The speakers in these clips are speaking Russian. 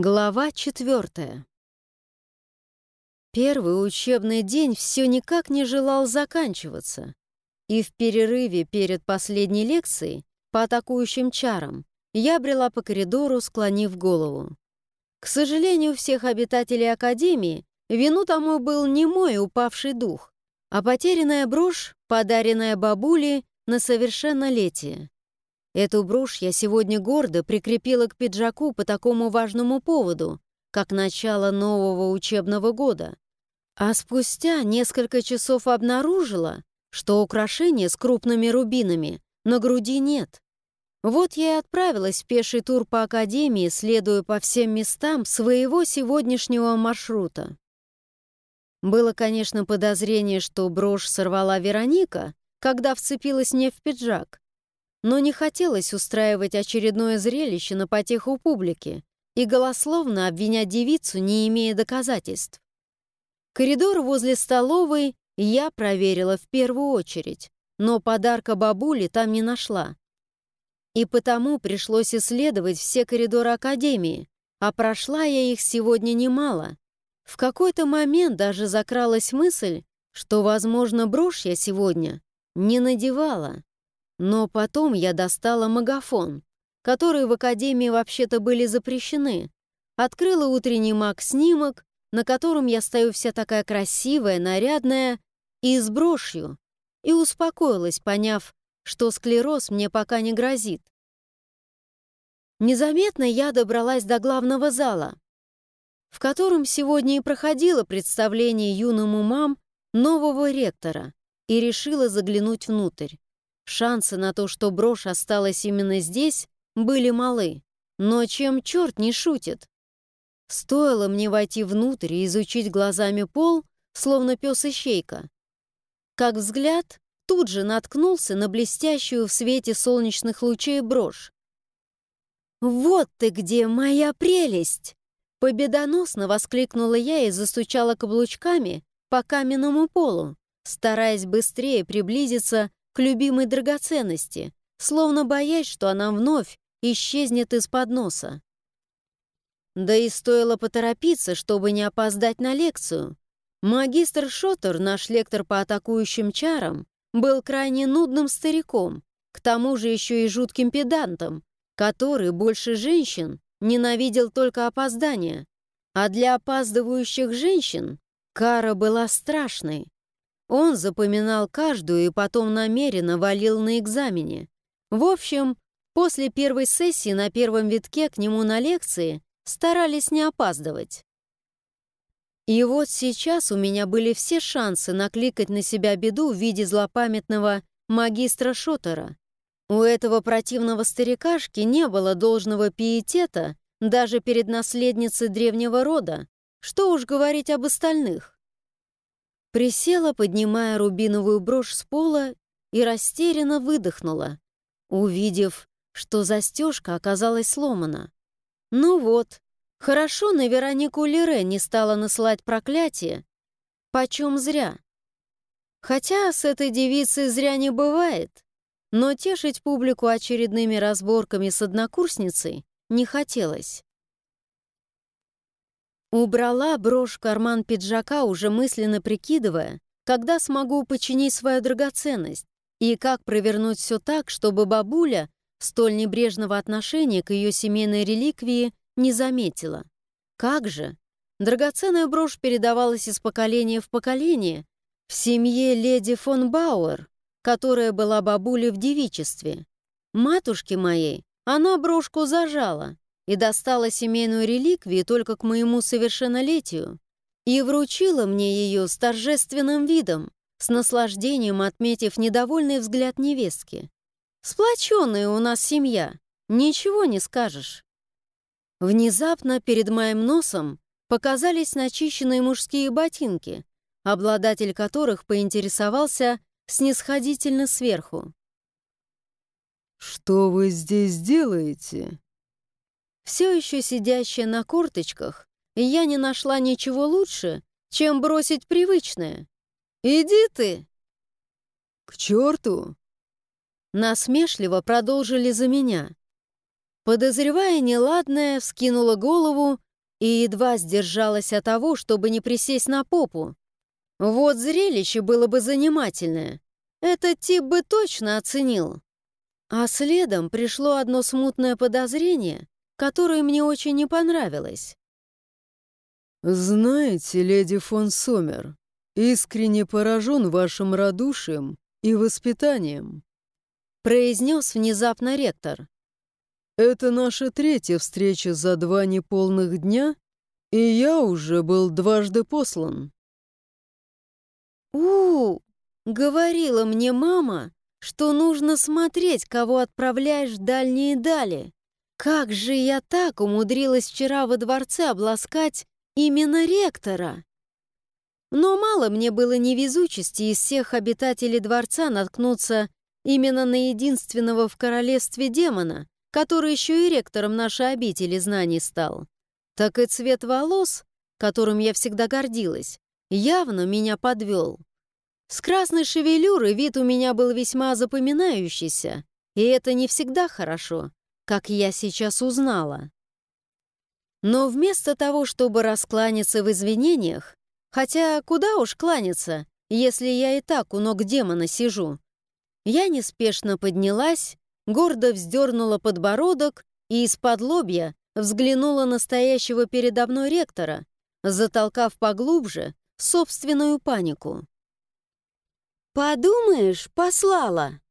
Глава четвертая. Первый учебный день все никак не желал заканчиваться, и в перерыве перед последней лекцией по атакующим чарам я брела по коридору, склонив голову. К сожалению, всех обитателей Академии вину тому был не мой упавший дух, а потерянная брошь, подаренная бабуле на совершеннолетие. Эту брошь я сегодня гордо прикрепила к пиджаку по такому важному поводу, как начало нового учебного года. А спустя несколько часов обнаружила, что украшения с крупными рубинами на груди нет. Вот я и отправилась в пеший тур по академии, следуя по всем местам своего сегодняшнего маршрута. Было, конечно, подозрение, что брошь сорвала Вероника, когда вцепилась мне в пиджак, но не хотелось устраивать очередное зрелище на потеху публики и голословно обвинять девицу, не имея доказательств. Коридор возле столовой я проверила в первую очередь, но подарка бабули там не нашла. И потому пришлось исследовать все коридоры Академии, а прошла я их сегодня немало. В какой-то момент даже закралась мысль, что, возможно, брошь я сегодня не надевала. Но потом я достала магафон, которые в академии вообще-то были запрещены, открыла утренний маг-снимок, на котором я стою вся такая красивая, нарядная и с брошью, и успокоилась, поняв, что склероз мне пока не грозит. Незаметно я добралась до главного зала, в котором сегодня и проходило представление юным умам нового ректора, и решила заглянуть внутрь. Шансы на то, что брошь осталась именно здесь, были малы. Но чем черт не шутит? Стоило мне войти внутрь и изучить глазами пол, словно пес-ищейка. Как взгляд тут же наткнулся на блестящую в свете солнечных лучей брошь. «Вот ты где, моя прелесть!» Победоносно воскликнула я и застучала каблучками по каменному полу, стараясь быстрее приблизиться любимой драгоценности, словно боясь, что она вновь исчезнет из-под носа. Да и стоило поторопиться, чтобы не опоздать на лекцию. Магистр Шоттер, наш лектор по атакующим чарам, был крайне нудным стариком, к тому же еще и жутким педантом, который больше женщин ненавидел только опоздание, а для опаздывающих женщин кара была страшной. Он запоминал каждую и потом намеренно валил на экзамене. В общем, после первой сессии на первом витке к нему на лекции старались не опаздывать. И вот сейчас у меня были все шансы накликать на себя беду в виде злопамятного магистра Шотера. У этого противного старикашки не было должного пиетета даже перед наследницей древнего рода, что уж говорить об остальных. Присела, поднимая рубиновую брошь с пола и растерянно выдохнула, увидев, что застежка оказалась сломана. Ну вот, хорошо на Веронику Лере не стала насылать проклятие, почем зря. Хотя с этой девицей зря не бывает, но тешить публику очередными разборками с однокурсницей не хотелось. Убрала брошь карман пиджака, уже мысленно прикидывая, когда смогу починить свою драгоценность и как провернуть все так, чтобы бабуля столь небрежного отношения к ее семейной реликвии не заметила. Как же? Драгоценная брошь передавалась из поколения в поколение в семье леди фон Бауэр, которая была бабулей в девичестве. Матушке моей она брошку зажала, и достала семейную реликвию только к моему совершеннолетию и вручила мне ее с торжественным видом, с наслаждением отметив недовольный взгляд невестки. Сплоченная у нас семья, ничего не скажешь. Внезапно перед моим носом показались начищенные мужские ботинки, обладатель которых поинтересовался снисходительно сверху. «Что вы здесь делаете?» Все еще сидящая на корточках, я не нашла ничего лучше, чем бросить привычное. «Иди ты!» «К черту!» Насмешливо продолжили за меня. Подозревая неладное, вскинула голову и едва сдержалась от того, чтобы не присесть на попу. Вот зрелище было бы занимательное. Этот тип бы точно оценил. А следом пришло одно смутное подозрение, которое мне очень не понравилось. «Знаете, леди фон Сомер, искренне поражен вашим радушием и воспитанием», произнес внезапно ректор. «Это наша третья встреча за два неполных дня, и я уже был дважды послан». у, -у, -у говорила мне мама, что нужно смотреть, кого отправляешь в дальние дали. Как же я так умудрилась вчера во дворце обласкать именно ректора? Но мало мне было невезучести из всех обитателей дворца наткнуться именно на единственного в королевстве демона, который еще и ректором нашей обители знаний стал. Так и цвет волос, которым я всегда гордилась, явно меня подвел. С красной шевелюрой вид у меня был весьма запоминающийся, и это не всегда хорошо, как я сейчас узнала. Но вместо того, чтобы раскланяться в извинениях, хотя куда уж кланяться, если я и так у ног демона сижу, я неспешно поднялась, гордо вздернула подбородок и из-под лобья взглянула на стоящего передо мной ректора, затолкав поглубже собственную панику. «Подумаешь, послала!»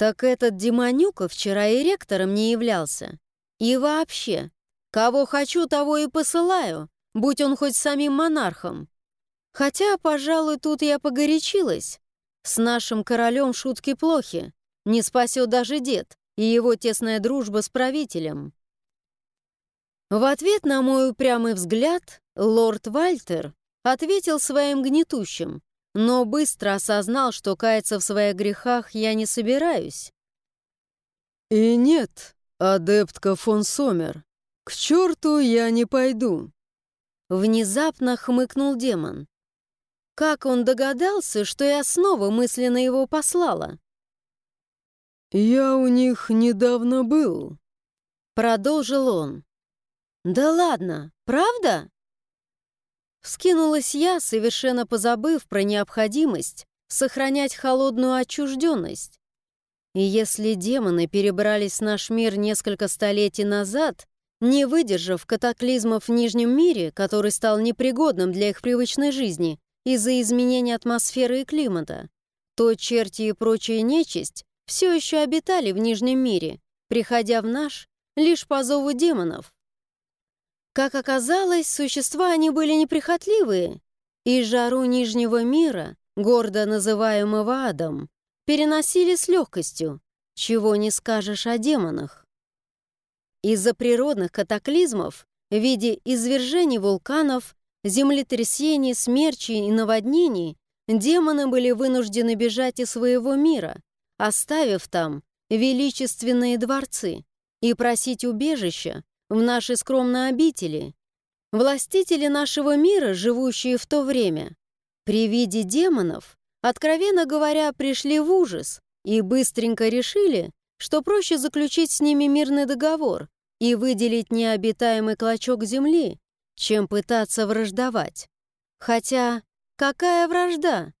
Так этот Демонюка вчера и ректором не являлся. И вообще, кого хочу, того и посылаю, будь он хоть самим монархом. Хотя, пожалуй, тут я погорячилась. С нашим королем шутки плохи. Не спасет даже дед и его тесная дружба с правителем. В ответ на мой упрямый взгляд лорд Вальтер ответил своим гнетущим, но быстро осознал, что каяться в своих грехах я не собираюсь. «И нет, адептка фон Сомер, к черту я не пойду!» Внезапно хмыкнул демон. Как он догадался, что я снова мысленно его послала? «Я у них недавно был», — продолжил он. «Да ладно, правда?» Вскинулась я, совершенно позабыв про необходимость сохранять холодную отчужденность. И если демоны перебрались в наш мир несколько столетий назад, не выдержав катаклизмов в Нижнем мире, который стал непригодным для их привычной жизни, из-за изменения атмосферы и климата, то черти и прочая нечисть все еще обитали в Нижнем мире, приходя в наш лишь по зову демонов. Как оказалось, существа они были неприхотливые, и жару Нижнего мира, гордо называемого адом, переносили с легкостью, чего не скажешь о демонах. Из-за природных катаклизмов в виде извержений вулканов землетрясений, смерчей и наводнений, демоны были вынуждены бежать из своего мира, оставив там величественные дворцы и просить убежища в нашей скромной обители. Властители нашего мира, живущие в то время, при виде демонов, откровенно говоря, пришли в ужас и быстренько решили, что проще заключить с ними мирный договор и выделить необитаемый клочок земли, чем пытаться враждовать. Хотя, какая вражда?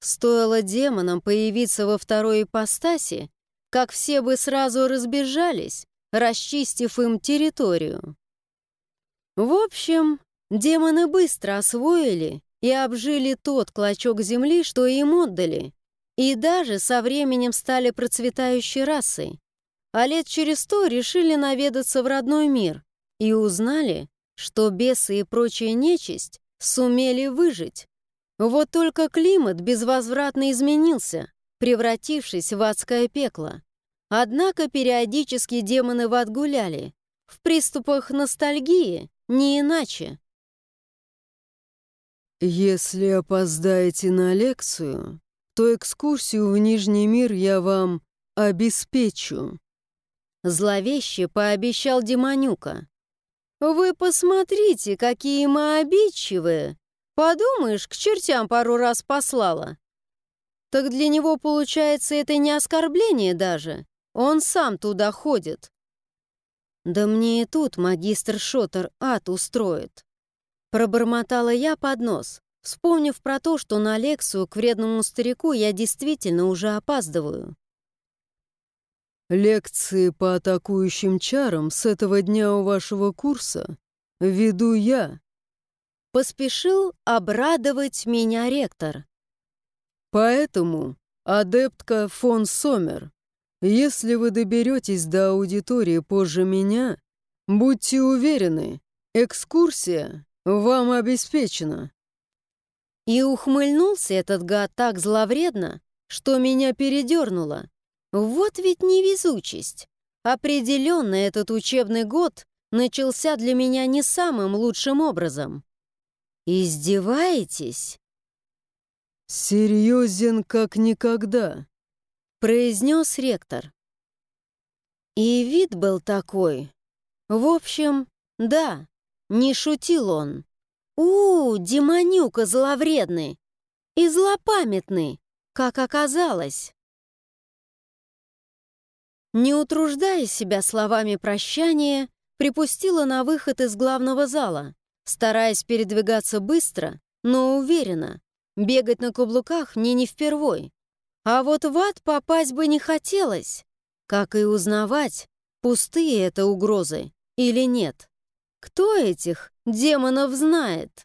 Стоило демонам появиться во второй ипостаси, как все бы сразу разбежались, расчистив им территорию. В общем, демоны быстро освоили и обжили тот клочок земли, что им отдали, и даже со временем стали процветающей расой. А лет через сто решили наведаться в родной мир и узнали, что бесы и прочая нечисть сумели выжить. Вот только климат безвозвратно изменился, превратившись в адское пекло. Однако периодически демоны в гуляли, в приступах ностальгии, не иначе. «Если опоздаете на лекцию, то экскурсию в Нижний мир я вам обеспечу», Зловеще пообещал Демонюка. «Вы посмотрите, какие мы обидчивые! Подумаешь, к чертям пару раз послала!» «Так для него, получается, это не оскорбление даже. Он сам туда ходит». Да мне и тут магистр Шотер ад устроит. Пробормотала я под нос, вспомнив про то, что на лекцию к вредному старику я действительно уже опаздываю. Лекции по атакующим чарам с этого дня у вашего курса веду я. Поспешил обрадовать меня ректор. Поэтому, адептка фон Сомер, если вы доберетесь до аудитории позже меня, будьте уверены, экскурсия вам обеспечена. И ухмыльнулся этот гад так зловредно, что меня передернуло. Вот ведь невезучесть. Определенно этот учебный год начался для меня не самым лучшим образом. «Издеваетесь?» «Серьезен как никогда», — произнес ректор. И вид был такой. В общем, да, не шутил он. у, -у демонюка зловредный и злопамятный, как оказалось. Не утруждая себя словами прощания, припустила на выход из главного зала, стараясь передвигаться быстро, но уверенно. Бегать на каблуках мне не впервой. А вот в ад попасть бы не хотелось. Как и узнавать, пустые это угрозы или нет. Кто этих демонов знает?